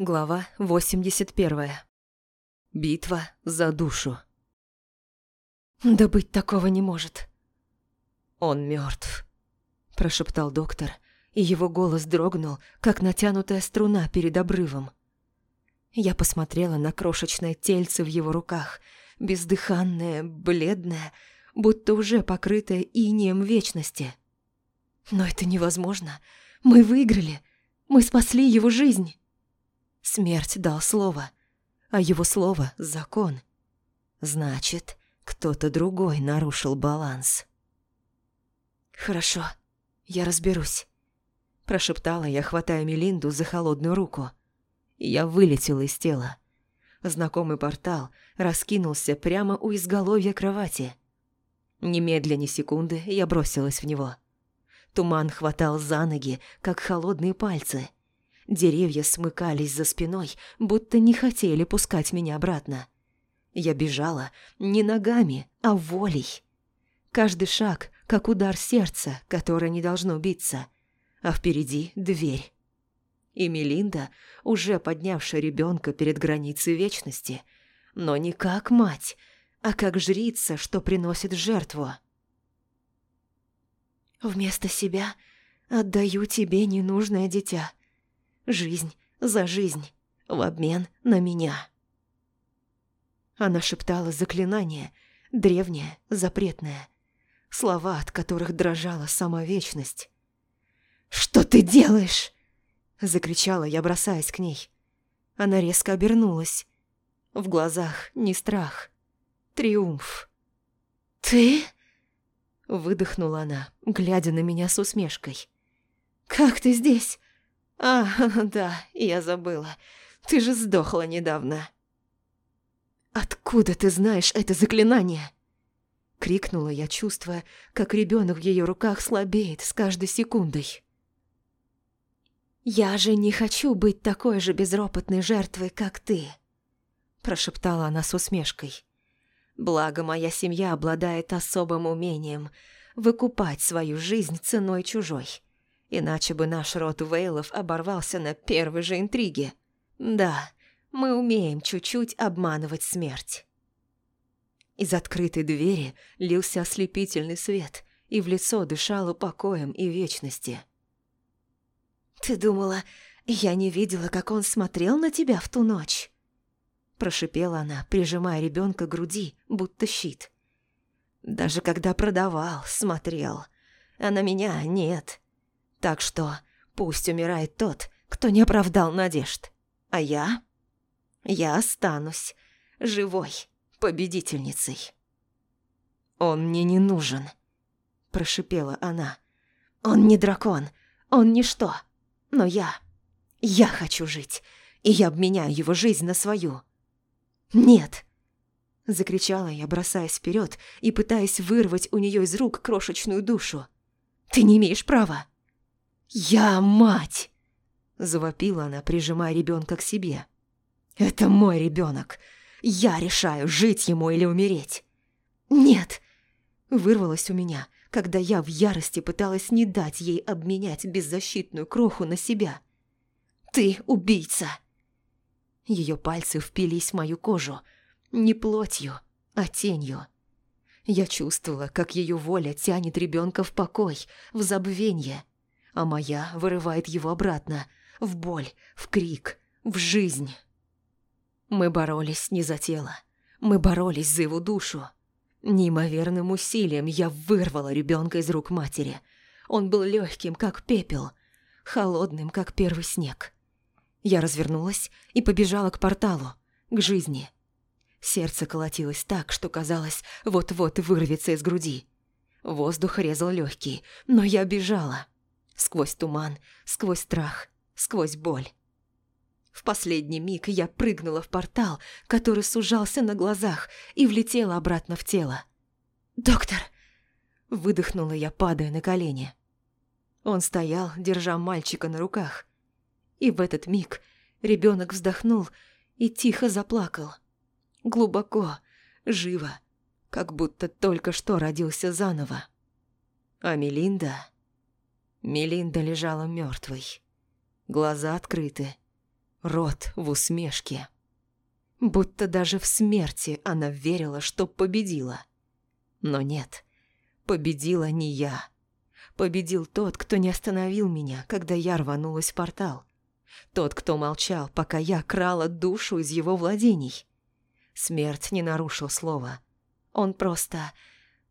Глава 81. Битва за душу. «Да быть такого не может». «Он мертв, прошептал доктор, и его голос дрогнул, как натянутая струна перед обрывом. Я посмотрела на крошечное тельце в его руках, бездыханное, бледное, будто уже покрытое инеем вечности. «Но это невозможно. Мы выиграли. Мы спасли его жизнь». Смерть дал слово, а его слово – закон. Значит, кто-то другой нарушил баланс. «Хорошо, я разберусь», – прошептала я, хватая Мелинду за холодную руку. Я вылетела из тела. Знакомый портал раскинулся прямо у изголовья кровати. Немедля ни секунды я бросилась в него. Туман хватал за ноги, как холодные пальцы – Деревья смыкались за спиной, будто не хотели пускать меня обратно. Я бежала не ногами, а волей. Каждый шаг, как удар сердца, которое не должно биться, а впереди дверь. И Мелинда, уже поднявшая ребенка перед границей вечности, но не как мать, а как жрица, что приносит жертву. «Вместо себя отдаю тебе ненужное дитя», Жизнь за жизнь в обмен на меня. Она шептала заклинание, древнее, запретное. Слова, от которых дрожала сама вечность. «Что ты делаешь?» Закричала я, бросаясь к ней. Она резко обернулась. В глазах не страх, триумф. «Ты?» Выдохнула она, глядя на меня с усмешкой. «Как ты здесь? «А, да, я забыла. Ты же сдохла недавно». «Откуда ты знаешь это заклинание?» Крикнула я, чувствуя, как ребенок в ее руках слабеет с каждой секундой. «Я же не хочу быть такой же безропотной жертвой, как ты», прошептала она с усмешкой. «Благо, моя семья обладает особым умением выкупать свою жизнь ценой чужой. Иначе бы наш род Вейлов оборвался на первой же интриге. Да, мы умеем чуть-чуть обманывать смерть. Из открытой двери лился ослепительный свет, и в лицо дышало покоем и вечности. «Ты думала, я не видела, как он смотрел на тебя в ту ночь?» Прошипела она, прижимая ребенка к груди, будто щит. «Даже когда продавал, смотрел. А на меня нет. Так что пусть умирает тот, кто не оправдал надежд. А я? Я останусь живой победительницей. «Он мне не нужен», – прошипела она. «Он не дракон, он ничто. Но я... Я хочу жить, и я обменяю его жизнь на свою». «Нет!» – закричала я, бросаясь вперед и пытаясь вырвать у нее из рук крошечную душу. «Ты не имеешь права!» «Я мать!» – завопила она, прижимая ребенка к себе. «Это мой ребенок. Я решаю, жить ему или умереть». «Нет!» – вырвалось у меня, когда я в ярости пыталась не дать ей обменять беззащитную кроху на себя. «Ты убийца!» Ее пальцы впились в мою кожу, не плотью, а тенью. Я чувствовала, как ее воля тянет ребенка в покой, в забвение – а моя вырывает его обратно, в боль, в крик, в жизнь. Мы боролись не за тело, мы боролись за его душу. Неимоверным усилием я вырвала ребенка из рук матери. Он был легким, как пепел, холодным, как первый снег. Я развернулась и побежала к порталу, к жизни. Сердце колотилось так, что казалось, вот-вот вырвется из груди. Воздух резал легкие, но я бежала. Сквозь туман, сквозь страх, сквозь боль. В последний миг я прыгнула в портал, который сужался на глазах, и влетела обратно в тело. «Доктор!» Выдохнула я, падая на колени. Он стоял, держа мальчика на руках. И в этот миг ребенок вздохнул и тихо заплакал. Глубоко, живо, как будто только что родился заново. А Мелинда... Мелинда лежала мертвой. Глаза открыты. рот в усмешке. Будто даже в смерти она верила, что победила. Но нет, победила не я. Победил тот, кто не остановил меня, когда я рванулась в портал. Тот, кто молчал, пока я крала душу из его владений. Смерть не нарушил слова. Он просто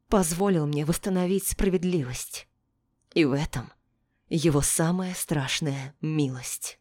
позволил мне восстановить справедливость. И в этом его самая страшная милость.